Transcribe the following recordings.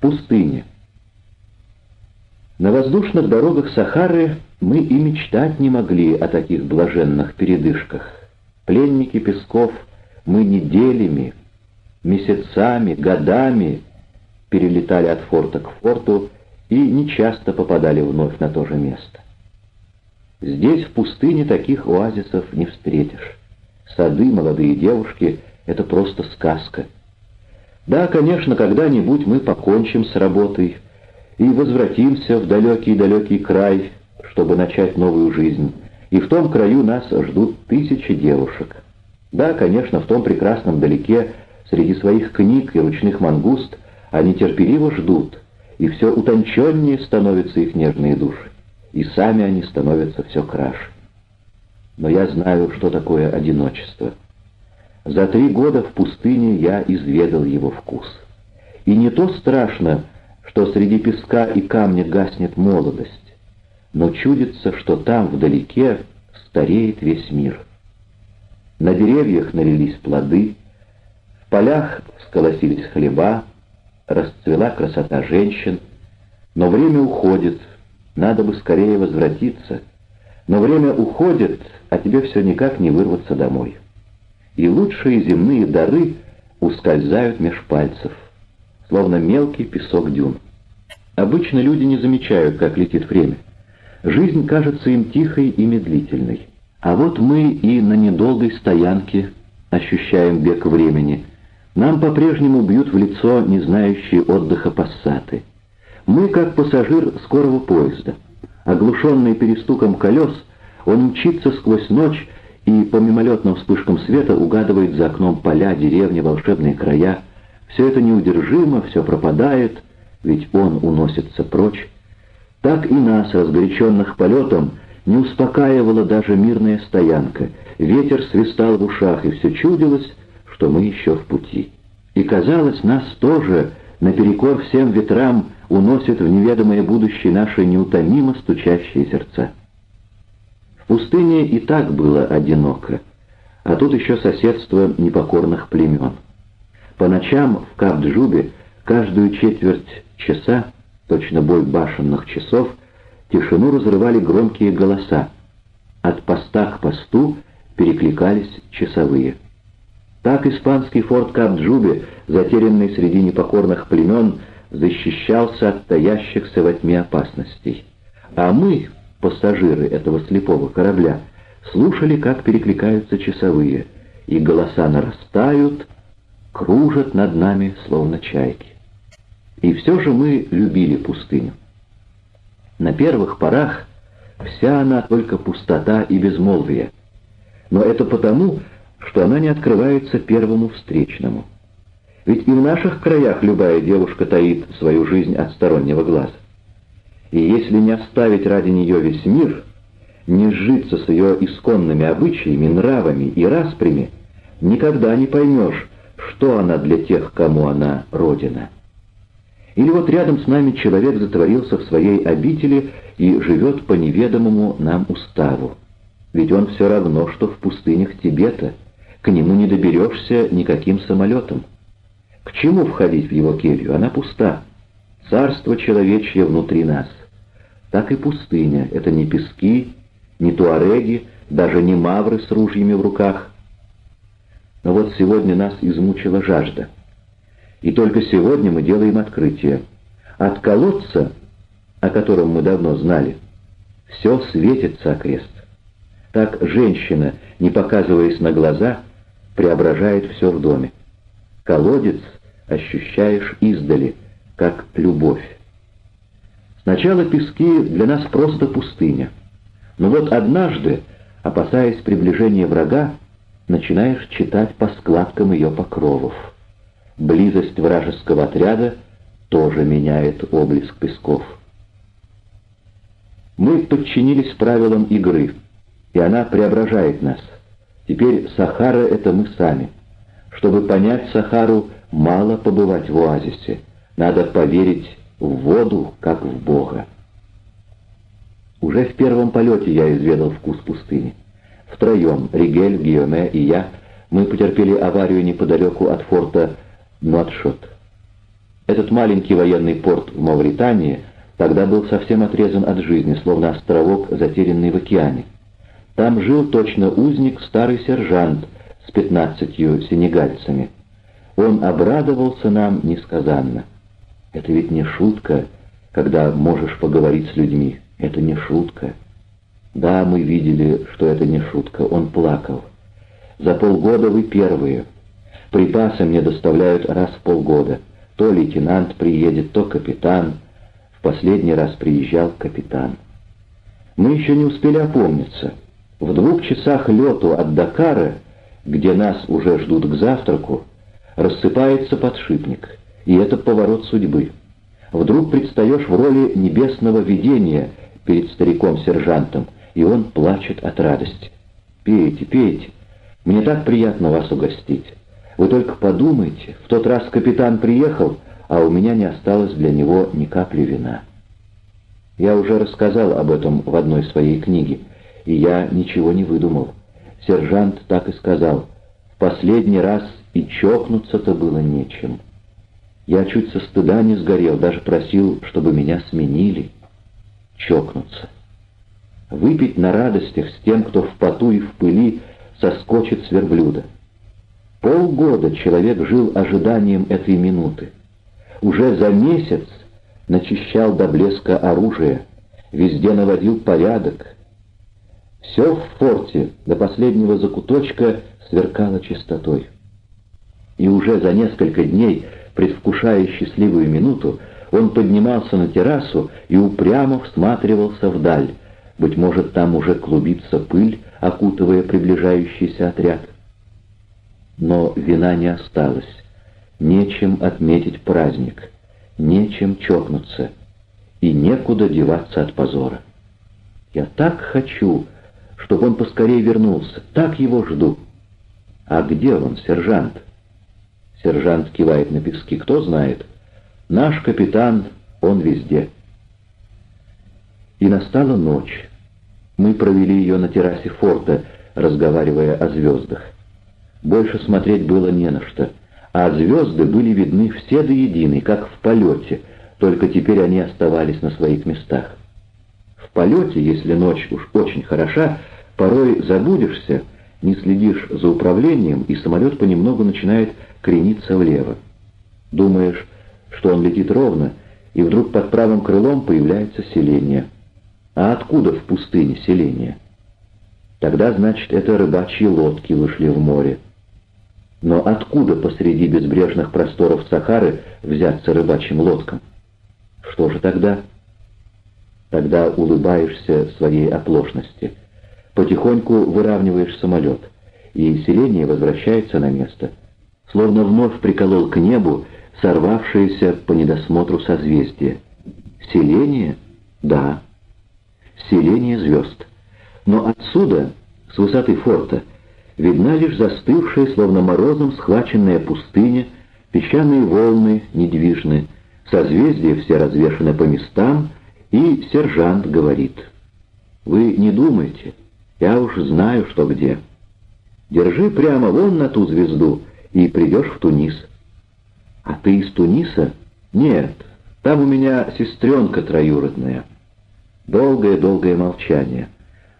Пустыне. На воздушных дорогах Сахары мы и мечтать не могли о таких блаженных передышках. Пленники песков, мы неделями, месяцами, годами перелетали от форта к форту и нечасто попадали вновь на то же место. Здесь, в пустыне, таких оазисов не встретишь. Сады, молодые девушки — это просто сказка. Да, конечно, когда-нибудь мы покончим с работой и возвратимся в далекий-далекий край, чтобы начать новую жизнь, и в том краю нас ждут тысячи девушек. Да, конечно, в том прекрасном далеке, среди своих книг и ручных мангуст, они терпеливо ждут, и все утонченнее становятся их нежные души и сами они становятся все краше. Но я знаю, что такое одиночество. За три года в пустыне я изведал его вкус. И не то страшно, что среди песка и камня гаснет молодость, но чудится, что там, вдалеке, стареет весь мир. На деревьях налились плоды, в полях сколосились хлеба, расцвела красота женщин, но время уходит, надо бы скорее возвратиться. Но время уходит, а тебе все никак не вырваться домой. И лучшие земные дары ускользают меж пальцев, словно мелкий песок дюн. Обычно люди не замечают, как летит время. Жизнь кажется им тихой и медлительной. А вот мы и на недолгой стоянке ощущаем бег времени. Нам по-прежнему бьют в лицо не знающие отдыха пассаты. Мы как пассажир скорого поезда. Оглушенный перестуком колес, он мчится сквозь ночь и по мимолетным вспышкам света угадывает за окном поля, деревни, волшебные края. Все это неудержимо, все пропадает, ведь он уносится прочь. Так и нас, разгоряченных полетом, не успокаивала даже мирная стоянка. Ветер свистал в ушах, и все чудилось, что мы еще в пути. И казалось, нас тоже, наперекор всем ветрам, уносит в неведомое будущее наши неутомимо стучащие сердца. Пустыне и так было одиноко, а тут еще соседство непокорных племен. По ночам в Кабджубе каждую четверть часа, точно бой башенных часов, тишину разрывали громкие голоса. От поста к посту перекликались часовые. Так испанский форт Кабджубе, затерянный среди непокорных племен, защищался от таящихся во тьме опасностей. А мы, пассажиры этого слепого корабля, слушали, как перекликаются часовые, и голоса нарастают, кружат над нами, словно чайки. И все же мы любили пустыню. На первых порах вся она только пустота и безмолвие. Но это потому, что она не открывается первому встречному. Ведь и в наших краях любая девушка таит свою жизнь от стороннего глаза. И если не оставить ради нее весь мир, не сжиться с ее исконными обычаями, нравами и распрями, никогда не поймешь, что она для тех, кому она родина. Или вот рядом с нами человек затворился в своей обители и живет по неведомому нам уставу. Ведь он все равно, что в пустынях Тибета, к нему не доберешься никаким самолетом. К чему входить в его келью? Она пуста. Царство человечье внутри нас. Так и пустыня. Это не пески, не туареги, даже не мавры с ружьями в руках. Но вот сегодня нас измучила жажда. И только сегодня мы делаем открытие. От колодца, о котором мы давно знали, все светится окрест. Так женщина, не показываясь на глаза, преображает все в доме. Колодец — ощущаешь издали, как любовь. Сначала пески для нас просто пустыня. Но вот однажды, опасаясь приближения врага, начинаешь читать по складкам ее покровов. Близость вражеского отряда тоже меняет облик песков. Мы подчинились правилам игры, и она преображает нас. Теперь Сахара — это мы сами. Чтобы понять Сахару, Мало побывать в оазисе, надо поверить в воду, как в Бога. Уже в первом полете я изведал вкус пустыни. Втроем, Ригель, Гиоме и я, мы потерпели аварию неподалеку от форта Нотшот. Этот маленький военный порт в Мавритании тогда был совсем отрезан от жизни, словно островок, затерянный в океане. Там жил точно узник, старый сержант с пятнадцатью сенегальцами. Он обрадовался нам несказанно. Это ведь не шутка, когда можешь поговорить с людьми. Это не шутка. Да, мы видели, что это не шутка. Он плакал. За полгода вы первые. Припасы мне доставляют раз в полгода. То лейтенант приедет, то капитан. В последний раз приезжал капитан. Мы еще не успели опомниться. В двух часах лету от Дакара, где нас уже ждут к завтраку, рассыпается подшипник. И это поворот судьбы. Вдруг предстаешь в роли небесного видения перед стариком-сержантом, и он плачет от радости. «Пейте, пейте, мне так приятно вас угостить. Вы только подумайте, в тот раз капитан приехал, а у меня не осталось для него ни капли вина». Я уже рассказал об этом в одной своей книге, и я ничего не выдумал. Сержант так и сказал, в последний раз и чокнуться-то было нечем. Я чуть со стыда не сгорел, даже просил, чтобы меня сменили. Чокнуться. Выпить на радостях с тем, кто в поту и в пыли соскочит с верблюда. Полгода человек жил ожиданием этой минуты. Уже за месяц начищал до блеска оружие, везде наводил порядок. Все в форте до последнего закуточка сверкало чистотой. И уже за несколько дней Предвкушая счастливую минуту, он поднимался на террасу и упрямо всматривался вдаль. Быть может, там уже клубится пыль, окутывая приближающийся отряд. Но вина не осталось. Нечем отметить праздник, нечем чокнуться, и некуда деваться от позора. Я так хочу, чтобы он поскорее вернулся, так его жду. А где он, сержант? Сержант кивает на пески. Кто знает? Наш капитан, он везде. И настала ночь. Мы провели ее на террасе форта, разговаривая о звездах. Больше смотреть было не на что, а звезды были видны все до единой, как в полете, только теперь они оставались на своих местах. В полете, если ночь уж очень хороша, порой забудешься, не следишь за управлением, и самолет понемногу начинает крениться влево. Думаешь, что он летит ровно, и вдруг под правым крылом появляется селение. А откуда в пустыне селение? Тогда, значит, это рыбачьи лодки вышли в море. Но откуда посреди безбрежных просторов Сахары взяться рыбачьим лодкам? Что же тогда? Тогда улыбаешься своей оплошности. Потихоньку выравниваешь самолет, и селение возвращается на место — словно вновь приколол к небу сорвавшееся по недосмотру созвездие. Селение? Да. Селение звезд. Но отсюда, с высоты форта, видна лишь застывшая, словно морозом схваченная пустыня, песчаные волны недвижны, созвездия все развешаны по местам, и сержант говорит. «Вы не думайте, я уж знаю, что где. Держи прямо вон на ту звезду, и придешь в Тунис. А ты из Туниса? Нет, там у меня сестренка троюродная. Долгое-долгое молчание,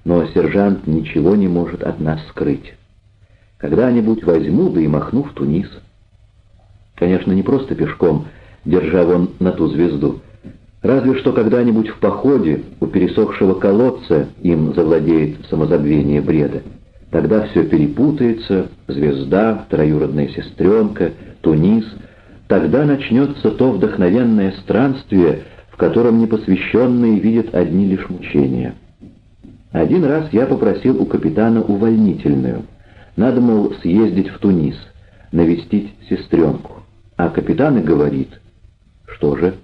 но сержант ничего не может от нас скрыть. Когда-нибудь возьму, да и махну в Тунис. Конечно, не просто пешком, держа вон на ту звезду. Разве что когда-нибудь в походе у пересохшего колодца им завладеет самозабвение бреда. Тогда все перепутается, звезда, троюродная сестренка, Тунис. Тогда начнется то вдохновенное странствие, в котором непосвященные видят одни лишь мучения. Один раз я попросил у капитана увольнительную. Надо, мол, съездить в Тунис, навестить сестренку. А капитан и говорит, что же,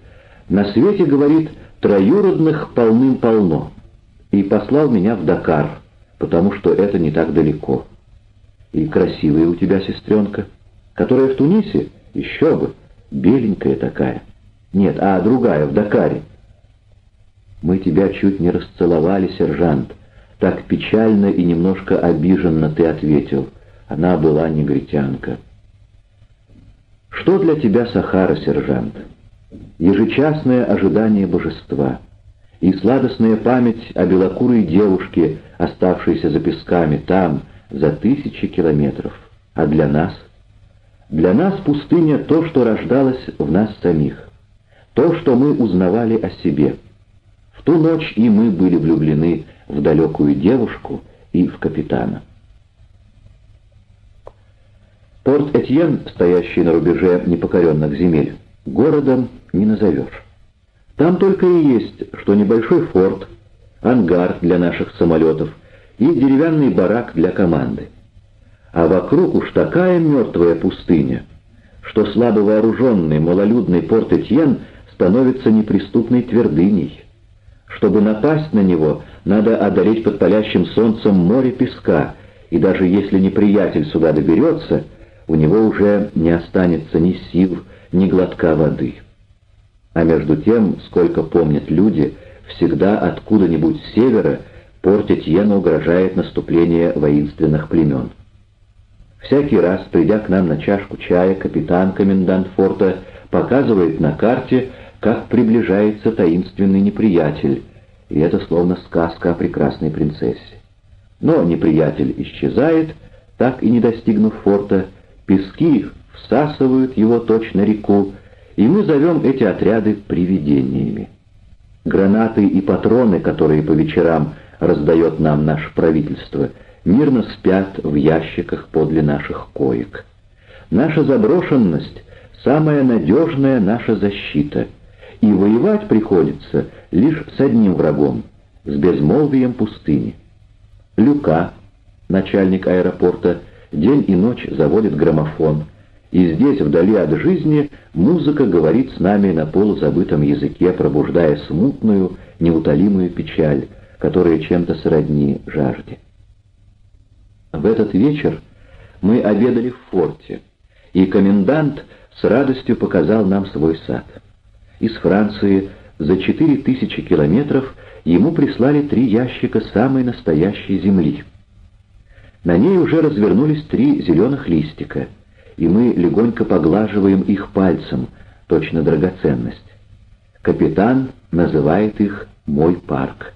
на свете, говорит, троюродных полным-полно. И послал меня в Дакар потому что это не так далеко. И красивая у тебя сестренка, которая в Тунисе, еще бы, беленькая такая. Нет, а другая, в Дакаре. Мы тебя чуть не расцеловали, сержант. Так печально и немножко обиженно ты ответил. Она была негритянка. Что для тебя Сахара, сержант? ежечасное ожидание божества и сладостная память о белокурой девушке, оставшейся за песками там, за тысячи километров. А для нас? Для нас пустыня — то, что рождалось в нас самих, то, что мы узнавали о себе. В ту ночь и мы были влюблены в далекую девушку и в капитана. Порт-Этьен, стоящий на рубеже непокоренных земель, городом не назовешь. Там только и есть, что небольшой форт, ангар для наших самолетов и деревянный барак для команды. А вокруг уж такая мертвая пустыня, что слабо вооруженный малолюдный Порт-Этьен становится неприступной твердыней. Чтобы напасть на него, надо одолеть под палящим солнцем море песка, и даже если неприятель сюда доберется, у него уже не останется ни сил, ни глотка воды. А между тем, сколько помнят люди, всегда откуда-нибудь с севера портить Йену угрожает наступление воинственных племен. Всякий раз, придя к нам на чашку чая, капитан-комендант форта показывает на карте, как приближается таинственный неприятель, и это словно сказка о прекрасной принцессе. Но неприятель исчезает, так и не достигнув форта, пески всасывают его точно реку, и мы зовем эти отряды привидениями. Гранаты и патроны, которые по вечерам раздает нам наше правительство, мирно спят в ящиках подле наших коек. Наша заброшенность — самая надежная наша защита, и воевать приходится лишь с одним врагом — с безмолвием пустыни. Люка, начальник аэропорта, день и ночь заводит граммофон — и здесь, вдали от жизни, музыка говорит с нами на полузабытом языке, пробуждая смутную, неутолимую печаль, которая чем-то сродни жажде. В этот вечер мы обедали в форте, и комендант с радостью показал нам свой сад. Из Франции за четыре тысячи километров ему прислали три ящика самой настоящей земли. На ней уже развернулись три зеленых листика — и мы легонько поглаживаем их пальцем, точно драгоценность. Капитан называет их «мой парк».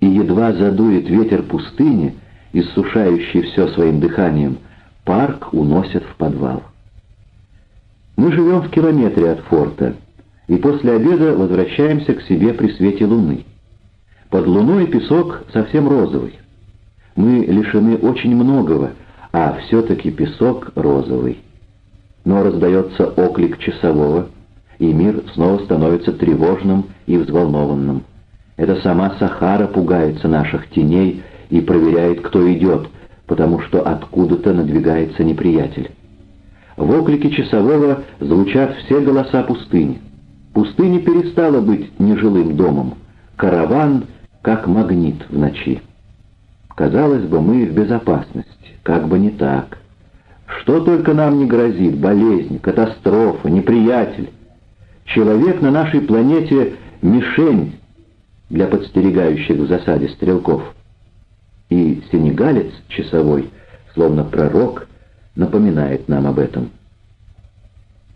И едва задует ветер пустыни, иссушающий все своим дыханием, парк уносят в подвал. Мы живем в километре от форта, и после обеда возвращаемся к себе при свете луны. Под луной песок совсем розовый. Мы лишены очень многого, а все-таки песок розовый но раздается оклик часового, и мир снова становится тревожным и взволнованным. Это сама Сахара пугается наших теней и проверяет, кто идет, потому что откуда-то надвигается неприятель. В оклике часового звучат все голоса пустыни. Пустыня перестала быть нежилым домом. Караван как магнит в ночи. Казалось бы, мы в безопасности, как бы не так. Что только нам не грозит, болезнь, катастрофа, неприятель. Человек на нашей планете — мишень для подстерегающих в засаде стрелков. И сенегалец часовой, словно пророк, напоминает нам об этом.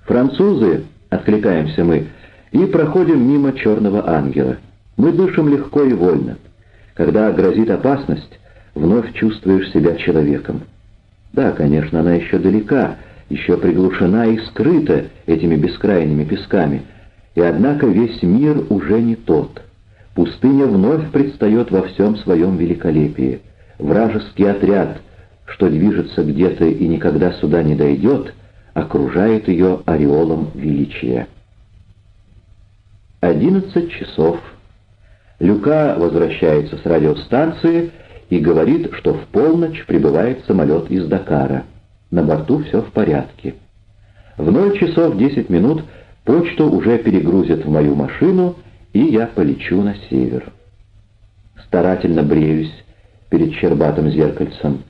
«Французы!» — откликаемся мы, и проходим мимо черного ангела. Мы дышим легко и вольно. Когда грозит опасность, вновь чувствуешь себя человеком. Да, конечно, она еще далека, еще приглушена и скрыта этими бескрайними песками, и однако весь мир уже не тот. Пустыня вновь предстает во всем своем великолепии. Вражеский отряд, что движется где-то и никогда сюда не дойдет, окружает ее ореолом величия. Одиннадцать часов. Люка возвращается с радиостанции и говорит, что в полночь прибывает самолет из Дакара. На борту все в порядке. В 0 часов 10 минут почту уже перегрузят в мою машину, и я полечу на север. Старательно бреюсь перед щербатым зеркальцем.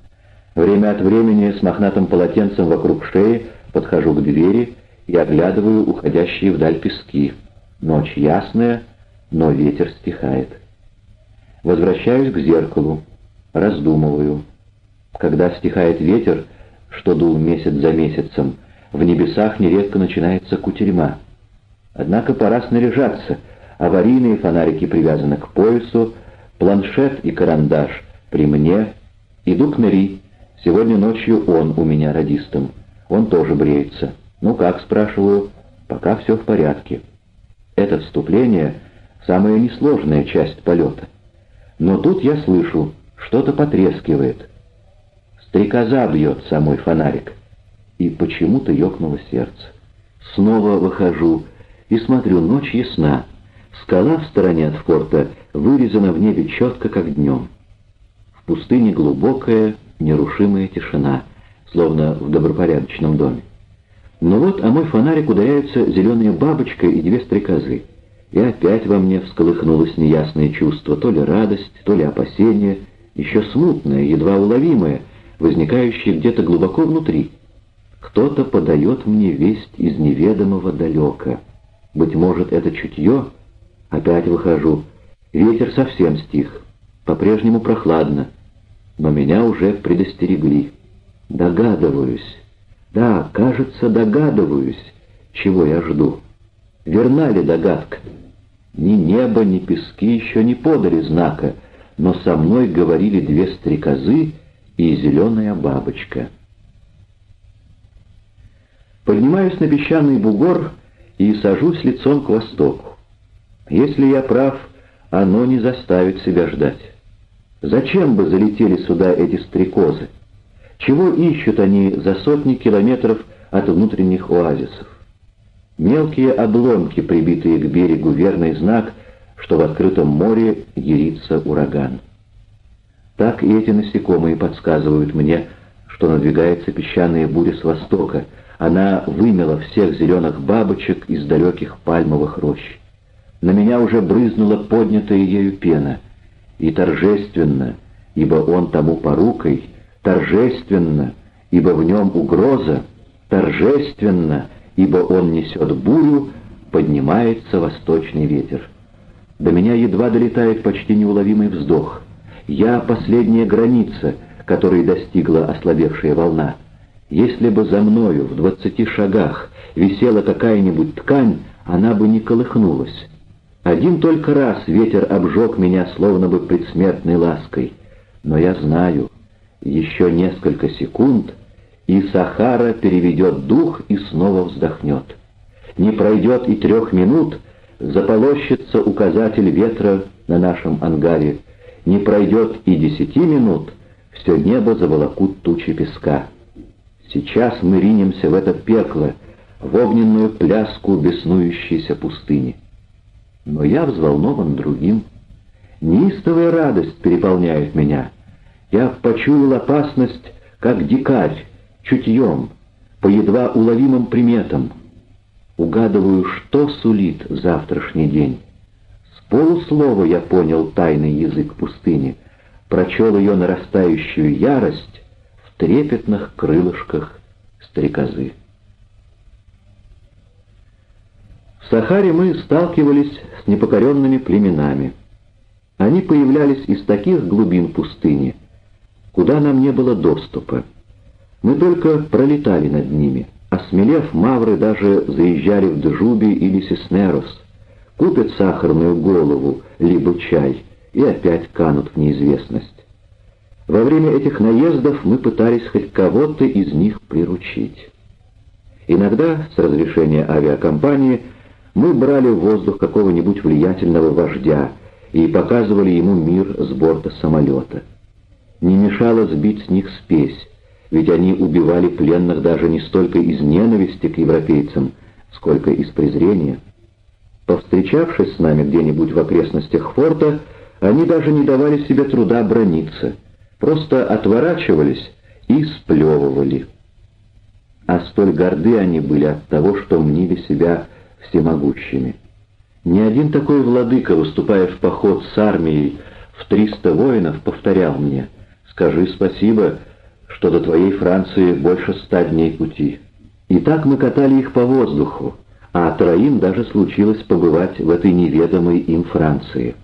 Время от времени с мохнатым полотенцем вокруг шеи подхожу к двери и оглядываю уходящие вдаль пески. Ночь ясная, но ветер стихает. Возвращаюсь к зеркалу раздумываю. Когда стихает ветер, что дул месяц за месяцем, в небесах нередко начинается кутерьма. Однако пора снаряжаться. Аварийные фонарики привязаны к поясу, планшет и карандаш при мне. Иду к Мэри. Сегодня ночью он у меня радистом. Он тоже бреется. «Ну как?» — спрашиваю. «Пока все в порядке». Это вступление — самая несложная часть полета. Но тут я слышу, что-то потрескивает. Стрекоза бьет самой фонарик. И почему-то ёкнуло сердце. Снова выхожу и смотрю, ночь ясна. Скала в стороне от форта вырезана в небе четко, как днем. В пустыне глубокая, нерушимая тишина, словно в добропорядочном доме. Но вот, а мой фонарик ударяются зеленая бабочка и две стрекозы. И опять во мне всколыхнулось неясное чувство, то ли радость, то ли опасение, еще смутное, едва уловимое, возникающее где-то глубоко внутри. Кто-то подает мне весть из неведомого далека. Быть может, это чутье? Опять выхожу. Ветер совсем стих. По-прежнему прохладно. Но меня уже предостерегли. Догадываюсь. Да, кажется, догадываюсь, чего я жду. Верна ли догадка? Ни небо, ни пески еще не подали знака, но со мной говорили две стрекозы и зеленая бабочка. Поднимаюсь на песчаный бугор и сажусь лицом к востоку. Если я прав, оно не заставит себя ждать. Зачем бы залетели сюда эти стрекозы? Чего ищут они за сотни километров от внутренних оазисов? Мелкие обломки, прибитые к берегу, верный знак, что в открытом море ярится ураган. Так и эти насекомые подсказывают мне, что надвигается песчаная буря с востока. Она вымела всех зеленых бабочек из далеких пальмовых рощ. На меня уже брызнула поднятая ею пена. И торжественно, ибо он тому порукой, торжественно, ибо в нем угроза, торжественно, ибо он несет бурю, поднимается восточный ветер. До меня едва долетает почти неуловимый вздох. Я — последняя граница, которой достигла ослабевшая волна. Если бы за мною в двадцати шагах висела какая-нибудь ткань, она бы не колыхнулась. Один только раз ветер обжег меня словно бы предсмертной лаской. Но я знаю, еще несколько секунд, и Сахара переведет дух и снова вздохнет. Не пройдет и трех минут, заполощется указатель ветра на нашем ангаре. Не пройдет и десяти минут, все небо заволокут тучи песка. Сейчас мы ринемся в это пекло, в огненную пляску беснующейся пустыни. Но я взволнован другим. Неистовая радость переполняет меня — я почуял опасность, как дикарь, чутьем, по едва уловимым приметам. Угадываю, что сулит завтрашний день. С полуслова я понял тайный язык пустыни, прочел ее нарастающую ярость в трепетных крылышках стрекозы. В Сахаре мы сталкивались с непокоренными племенами. Они появлялись из таких глубин пустыни — куда нам не было доступа. Мы только пролетали над ними. Осмелев, мавры даже заезжали в Джуби или Сеснерос, купят сахарную голову, либо чай, и опять канут в неизвестность. Во время этих наездов мы пытались хоть кого-то из них приручить. Иногда, с разрешения авиакомпании, мы брали в воздух какого-нибудь влиятельного вождя и показывали ему мир с борта самолета не мешало сбить с них спесь, ведь они убивали пленных даже не столько из ненависти к европейцам, сколько из презрения. Повстречавшись с нами где-нибудь в окрестностях форта, они даже не давали себе труда брониться, просто отворачивались и сплевывали. А столь горды они были от того, что мнили себя всемогущими. Ни один такой владыка, выступая в поход с армией в триста воинов, повторял мне — Скажи спасибо, что до твоей Франции больше ста дней пути. И так мы катали их по воздуху, а троим даже случилось побывать в этой неведомой им Франции.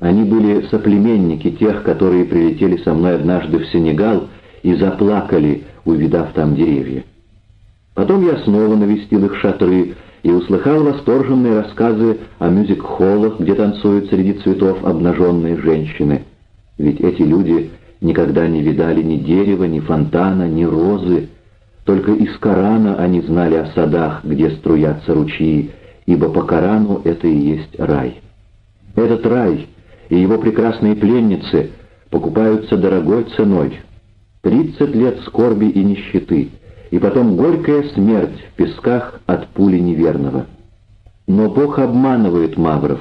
Они были соплеменники тех, которые прилетели со мной однажды в Сенегал и заплакали, увидав там деревья. Потом я снова навестил их шатры и услыхал восторженные рассказы о мюзик-холлах, где танцуют среди цветов обнаженные женщины. Ведь эти люди никогда не видали ни дерева, ни фонтана, ни розы. Только из Корана они знали о садах, где струятся ручьи, ибо по Корану это и есть рай. Этот рай и его прекрасные пленницы покупаются дорогой ценой. Тридцать лет скорби и нищеты, и потом горькая смерть в песках от пули неверного. Но Бог обманывает мавров.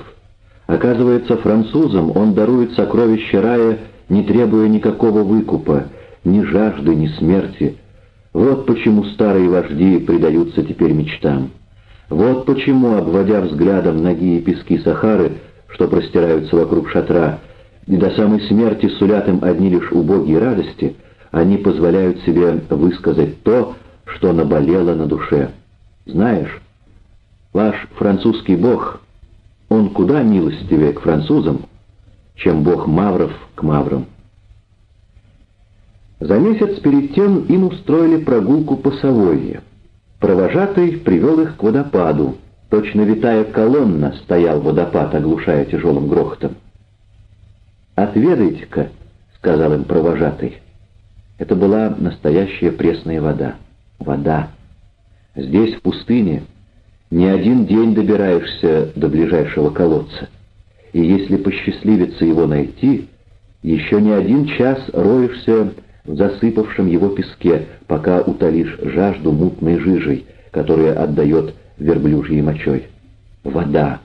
Оказывается, французам он дарует сокровища рая, не требуя никакого выкупа, ни жажды, ни смерти. Вот почему старые вожди предаются теперь мечтам. Вот почему, обводя взглядом ноги и пески Сахары, что простираются вокруг шатра, и до самой смерти сулят им одни лишь убогие радости, они позволяют себе высказать то, что наболело на душе. Знаешь, ваш французский бог, он куда милостивее к французам, чем бог мавров к маврам. За месяц перед тем им устроили прогулку по Савойе. Провожатый привел их к водопаду. Точно витая колонна стоял водопад, оглушая тяжелым грохотом. «Отведайте-ка», — сказал им провожатый. Это была настоящая пресная вода. Вода. Здесь, в пустыне, не один день добираешься до ближайшего колодца. И если посчастливится его найти, еще не один час роешься в засыпавшем его песке, пока утолишь жажду мутной жижей, которая отдает верблюжьей мочой. Вода.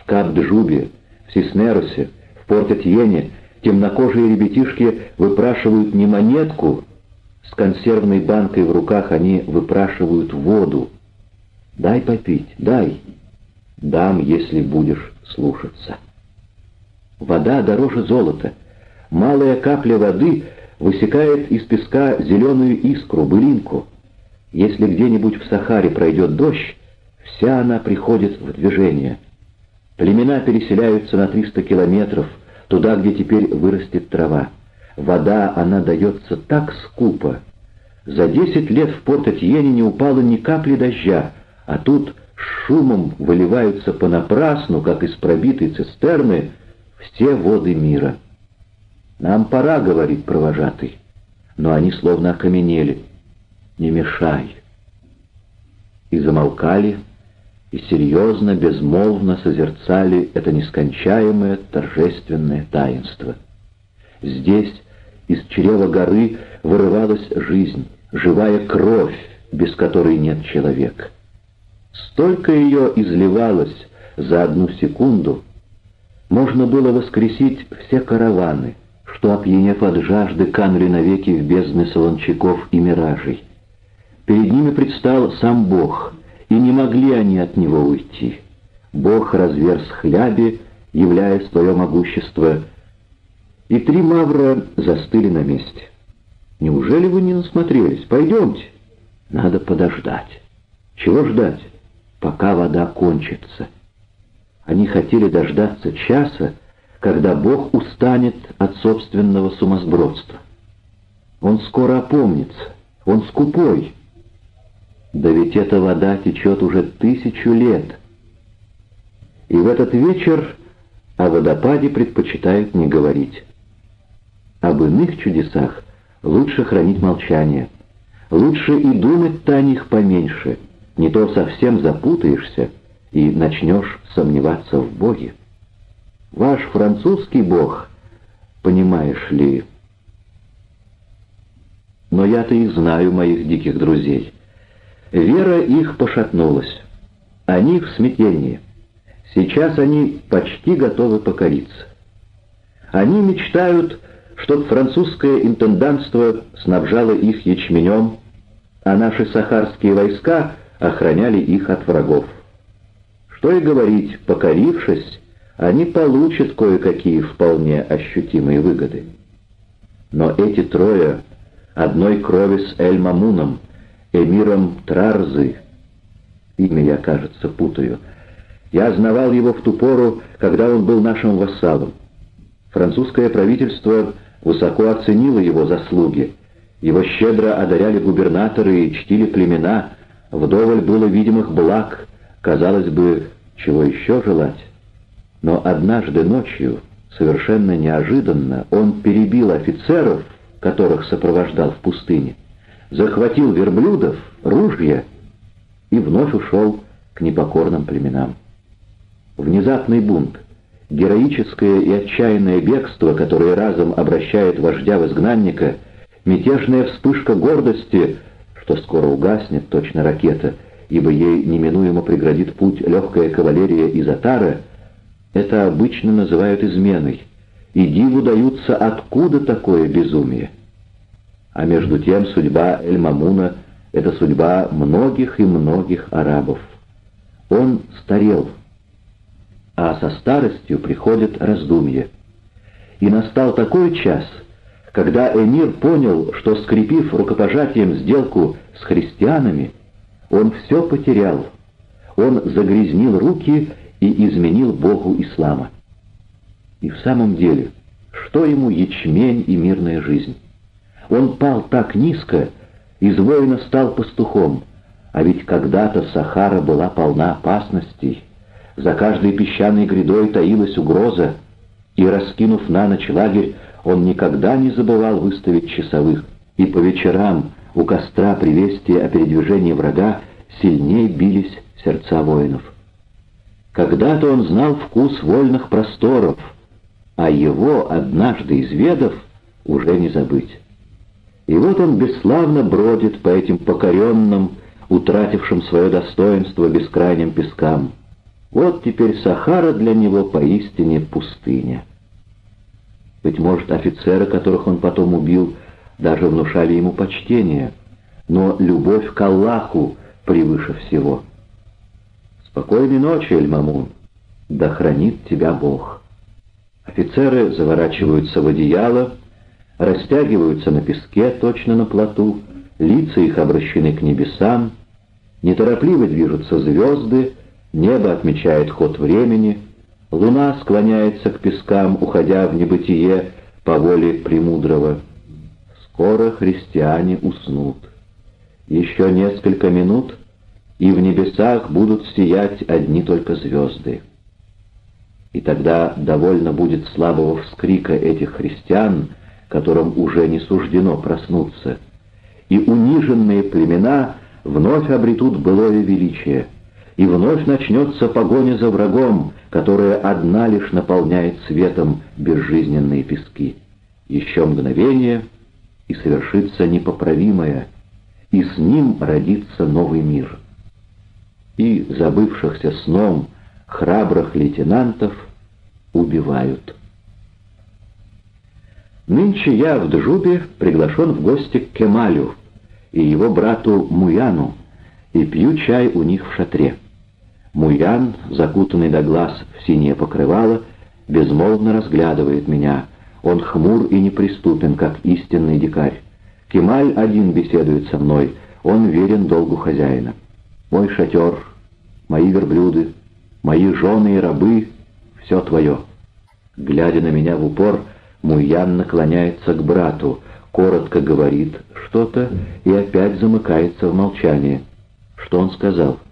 В Кап-Джубе, в Сиснерусе, в Порт-Этьене темнокожие ребятишки выпрашивают не монетку, с консервной банкой в руках они выпрашивают воду. «Дай попить, дай!» «Дам, если будешь слушаться». Вода дороже золота. Малая капля воды высекает из песка зеленую искру, былинку. Если где-нибудь в Сахаре пройдет дождь, вся она приходит в движение. Племена переселяются на 300 километров, туда, где теперь вырастет трава. Вода, она дается так скупо. За десять лет в Порт-Этьене не упало ни капли дождя, а тут шумом выливаются понапрасну, как из пробитой цистерны, все воды мира. «Нам пора», — говорит провожатый, но они словно окаменели. «Не мешай». И замолкали, и серьезно, безмолвно созерцали это нескончаемое торжественное таинство. Здесь из чрева горы вырывалась жизнь, живая кровь, без которой нет человека. Столько ее изливалось за одну секунду, можно было воскресить все караваны, что, опьянев от жажды, канули навеки в бездны солончаков и миражей. Перед ними предстал сам Бог, и не могли они от него уйти. Бог разверз хляби, являя свое могущество и три мавра застыли на месте. «Неужели вы не насмотрелись? Пойдемте!» «Надо подождать». «Чего ждать?» «Пока вода кончится». Они хотели дождаться часа, когда Бог устанет от собственного сумасбродства. Он скоро опомнится, он скупой. Да ведь эта вода течет уже тысячу лет. И в этот вечер о водопаде предпочитают не говорить. Об иных чудесах лучше хранить молчание. Лучше и думать-то о них поменьше, не то совсем запутаешься и начнешь сомневаться в Боге. Ваш французский Бог, понимаешь ли... Но я-то их знаю, моих диких друзей. Вера их пошатнулась. Они в смятении. Сейчас они почти готовы покориться. Они мечтают чтоб французское интендантство снабжало их ячменем, а наши сахарские войска охраняли их от врагов. Что и говорить, покорившись, они получат кое-какие вполне ощутимые выгоды. Но эти трое одной крови с Эль-Мамуном, эмиром Трарзы, имя я, кажется, путаю, я знавал его в ту пору, когда он был нашим вассалом. Французское правительство высоко оценила его заслуги. Его щедро одаряли губернаторы и чтили племена, вдоволь было видимых благ, казалось бы, чего еще желать? Но однажды ночью, совершенно неожиданно, он перебил офицеров, которых сопровождал в пустыне, захватил верблюдов, ружья и вновь ушел к непокорным племенам. Внезапный бунт, героическое и отчаянное бегство, которое разом обращает вождя в изгнанника, мятежная вспышка гордости, что скоро угаснет, точно ракета, ибо ей неминуемо преградит путь легкая кавалерия из Атара, это обычно называют изменой, и диву даются, откуда такое безумие. А между тем судьба Эль-Мамуна — это судьба многих и многих арабов. Он старел, а со старостью приходит раздумье. И настал такой час, когда эмир понял, что, скрепив рукопожатием сделку с христианами, он все потерял. Он загрязнил руки и изменил Богу ислама. И в самом деле, что ему ячмень и мирная жизнь? Он пал так низко, из воина стал пастухом, а ведь когда-то Сахара была полна опасностей, за каждой песчаной грядой таилась угроза, и, раскинув на ночь лагерь, он никогда не забывал выставить часовых, и по вечерам у костра при вести о передвижении врага сильнее бились сердца воинов. Когда-то он знал вкус вольных просторов, а его, однажды изведав, уже не забыть. И вот он бесславно бродит по этим покоренным, утратившим свое достоинство бескрайним пескам. Вот теперь Сахара для него поистине пустыня. Быть может, офицеры, которых он потом убил, даже внушали ему почтение, но любовь к Аллаху превыше всего. Спокойной ночи, Эльмамун, да хранит тебя Бог. Офицеры заворачиваются в одеяло, растягиваются на песке, точно на плоту, лица их обращены к небесам, неторопливо движутся звезды, Небо отмечает ход времени, луна склоняется к пескам, уходя в небытие по воле Премудрого. Скоро христиане уснут. Еще несколько минут, и в небесах будут сиять одни только звезды. И тогда довольно будет слабого вскрика этих христиан, которым уже не суждено проснуться, и униженные племена вновь обретут былое величие — и вновь начнется погоня за врагом, которая одна лишь наполняет светом безжизненные пески. Еще мгновение, и совершится непоправимое, и с ним родится новый мир. И забывшихся сном храбрых лейтенантов убивают. Нынче я в Джубе приглашен в гости к Кемалю и его брату Муяну, и пью чай у них в шатре. Муян, закутанный до глаз в синее покрывало, безмолвно разглядывает меня. Он хмур и неприступен, как истинный дикарь. Кемаль один беседует со мной, он верен долгу хозяина. Мой шатер, мои верблюды, мои жены и рабы — все твое. Глядя на меня в упор, Муян наклоняется к брату, коротко говорит что-то и опять замыкается в молчании. Что он сказал? —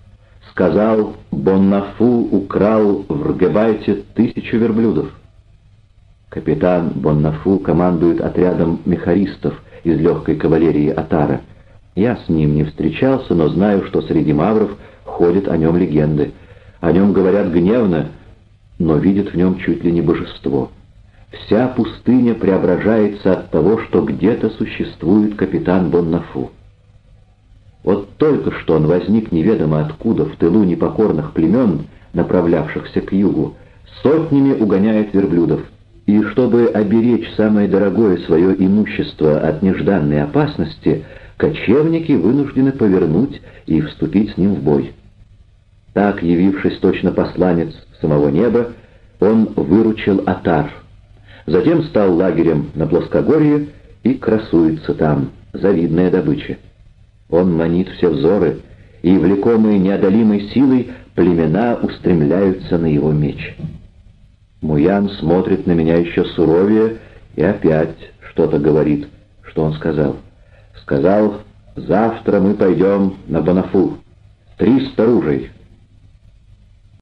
сказал, Боннафу украл в Ргебайте тысячу верблюдов. Капитан Боннафу командует отрядом мехаристов из легкой кавалерии Атара. Я с ним не встречался, но знаю, что среди мавров ходят о нем легенды. О нем говорят гневно, но видят в нем чуть ли не божество. Вся пустыня преображается от того, что где-то существует капитан Боннафу. Вот только что он возник неведомо откуда в тылу непокорных племен, направлявшихся к югу, сотнями угоняет верблюдов. И чтобы оберечь самое дорогое свое имущество от нежданной опасности, кочевники вынуждены повернуть и вступить с ним в бой. Так, явившись точно посланец самого неба, он выручил Атар. Затем стал лагерем на плоскогорье и красуется там, завидная добыча. Он манит все взоры, и, влекомые неодолимой силой, племена устремляются на его меч. Муян смотрит на меня еще суровее и опять что-то говорит. Что он сказал? Сказал, завтра мы пойдем на Бонафу. Триста ружей.